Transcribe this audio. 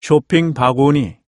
쇼핑 바구니.